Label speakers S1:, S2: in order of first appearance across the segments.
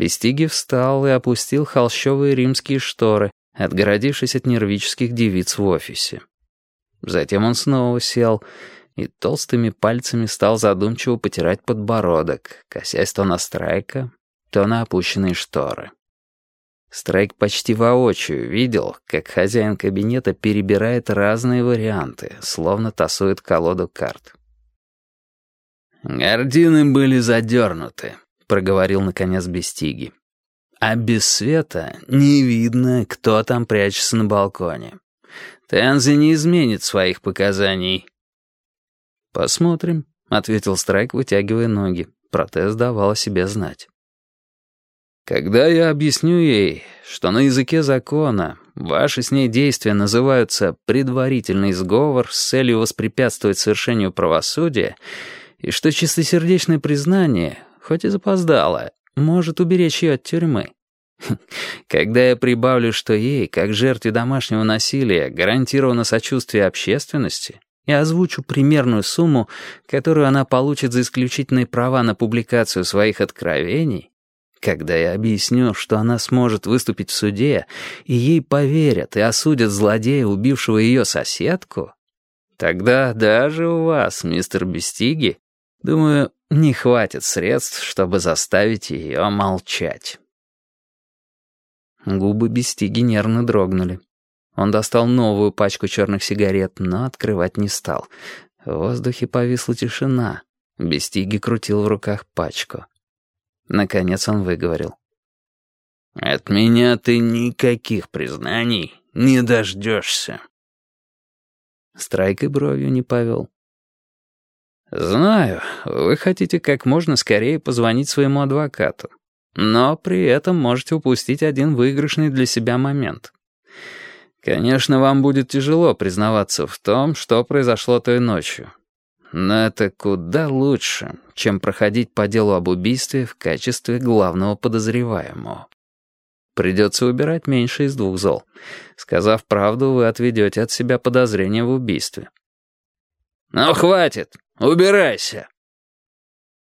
S1: Бестиги встал и опустил холщовые римские шторы, отгородившись от нервических девиц в офисе. Затем он снова сел и толстыми пальцами стал задумчиво потирать подбородок, косясь то на Страйка, то на опущенные шторы. Страйк почти воочию видел, как хозяин кабинета перебирает разные варианты, словно тасует колоду карт. «Гордины были задернуты», — проговорил наконец Бестиги. «А без света не видно, кто там прячется на балконе. Тензи не изменит своих показаний». «Посмотрим», — ответил Страйк, вытягивая ноги. Протез давал о себе знать. Когда я объясню ей, что на языке закона ваши с ней действия называются «предварительный сговор» с целью воспрепятствовать совершению правосудия, и что чистосердечное признание, хоть и запоздало, может уберечь ее от тюрьмы. Когда я прибавлю, что ей, как жертве домашнего насилия, гарантировано сочувствие общественности, и озвучу примерную сумму, которую она получит за исключительные права на публикацию своих откровений, когда я объясню, что она сможет выступить в суде, и ей поверят и осудят злодея, убившего ее соседку, тогда даже у вас, мистер Бестиги, думаю, не хватит средств, чтобы заставить ее молчать. Губы Бестиги нервно дрогнули. Он достал новую пачку черных сигарет, но открывать не стал. В воздухе повисла тишина. Бестиги крутил в руках пачку. Наконец он выговорил. «От меня ты никаких признаний не дождешься». Страйк и бровью не повел. «Знаю, вы хотите как можно скорее позвонить своему адвокату, но при этом можете упустить один выигрышный для себя момент. Конечно, вам будет тяжело признаваться в том, что произошло той ночью, но это куда лучше, чем проходить по делу об убийстве в качестве главного подозреваемого. Придется убирать меньше из двух зол. Сказав правду, вы отведете от себя подозрение в убийстве. «Ну, хватит! Убирайся!»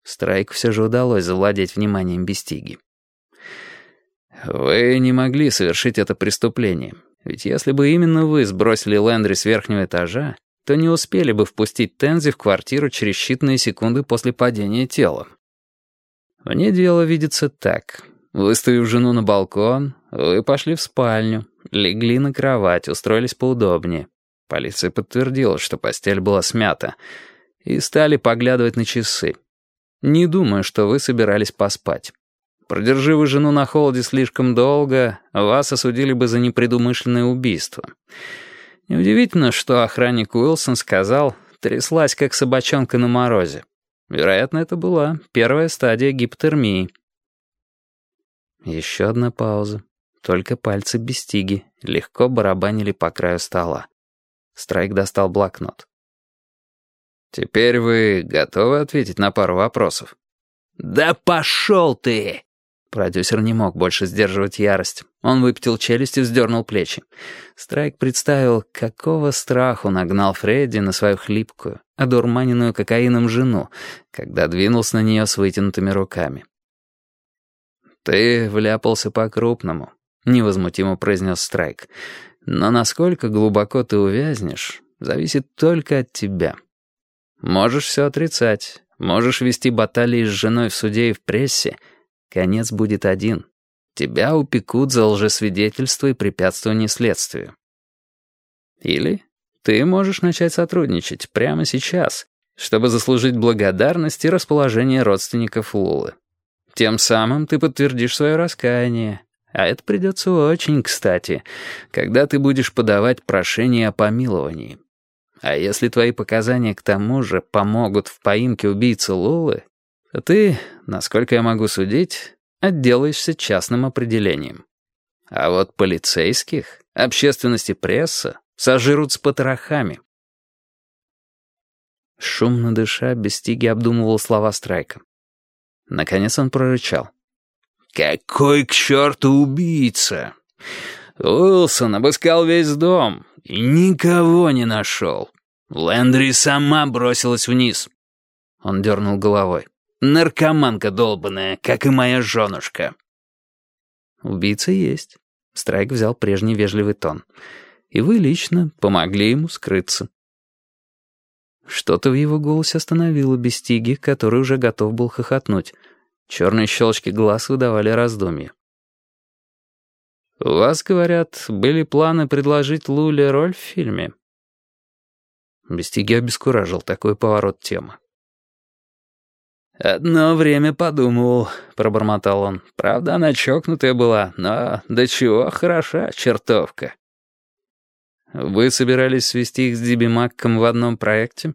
S1: Страйк все же удалось завладеть вниманием Бестиги. «Вы не могли совершить это преступление, ведь если бы именно вы сбросили Лэндри с верхнего этажа, то не успели бы впустить Тензи в квартиру через считанные секунды после падения тела. Мне дело видится так. Выставив жену на балкон, вы пошли в спальню, легли на кровать, устроились поудобнее. Полиция подтвердила, что постель была смята, и стали поглядывать на часы. Не думаю, что вы собирались поспать. Продержи вы жену на холоде слишком долго, вас осудили бы за непредумышленное убийство. Неудивительно, что охранник Уилсон сказал, тряслась, как собачонка на морозе. Вероятно, это была первая стадия гипотермии. Еще одна пауза. Только пальцы без стиги легко барабанили по краю стола. Страйк достал блокнот. «Теперь вы готовы ответить на пару вопросов?» «Да пошел ты!» Продюсер не мог больше сдерживать ярость. Он выпятил челюсть и вздернул плечи. Страйк представил, какого страху нагнал Фредди на свою хлипкую, одурманенную кокаином жену, когда двинулся на нее с вытянутыми руками. «Ты вляпался по-крупному», — невозмутимо произнес Страйк. «Но насколько глубоко ты увязнешь, зависит только от тебя. Можешь все отрицать, можешь вести баталии с женой в суде и в прессе — Конец будет один. Тебя упекут за лжесвидетельство и препятствование следствию. Или ты можешь начать сотрудничать прямо сейчас, чтобы заслужить благодарность и расположение родственников Лулы. Тем самым ты подтвердишь свое раскаяние, а это придется очень кстати, когда ты будешь подавать прошение о помиловании. А если твои показания к тому же помогут в поимке убийцы Лулы, то ты, насколько я могу судить, отделаешься частным определением. А вот полицейских, общественности пресса сожрут с потрохами. Шумно дыша, Бестиги обдумывал слова Страйка. Наконец он прорычал. «Какой к черту убийца? Уилсон обыскал весь дом и никого не нашел. Лэндри сама бросилась вниз». Он дернул головой. Наркоманка долбаная, как и моя женушка. убийца есть. Страйк взял прежний вежливый тон. И вы лично помогли ему скрыться. Что-то в его голосе остановило Бестиги, который уже готов был хохотнуть. Черные щелчки глаз выдавали раздумья. «У вас, говорят, были планы предложить Луле роль в фильме?» Бестиги обескуражил такой поворот темы. «Одно время подумывал», — пробормотал он. «Правда, она чокнутая была, но до чего хороша чертовка». «Вы собирались свести их с Диби Макком в одном проекте?»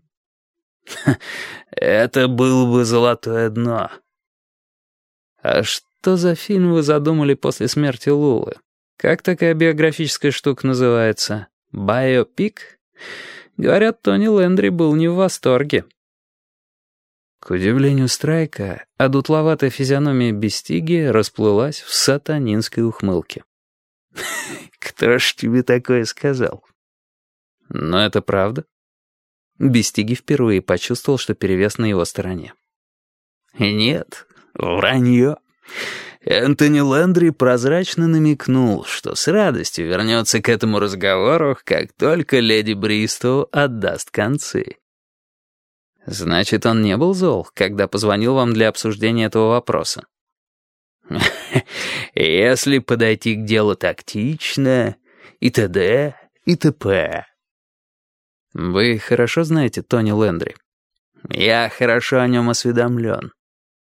S1: «Это было бы золотое дно». «А что за фильм вы задумали после смерти Лулы? Как такая биографическая штука называется? Байопик?» Говорят, Тони Лэндри был не в восторге. К удивлению Страйка, одутловатая физиономия Бестиги расплылась в сатанинской ухмылке. «Кто ж тебе такое сказал?» «Но это правда?» Бестиги впервые почувствовал, что перевес на его стороне. «Нет, вранье. Энтони Лэндри прозрачно намекнул, что с радостью вернется к этому разговору, как только леди Бристоу отдаст концы». Значит, он не был зол, когда позвонил вам для обсуждения этого вопроса? Если подойти к делу тактично, и т.д., и т.п. Вы хорошо знаете Тони Лендри? Я хорошо о нем осведомлен.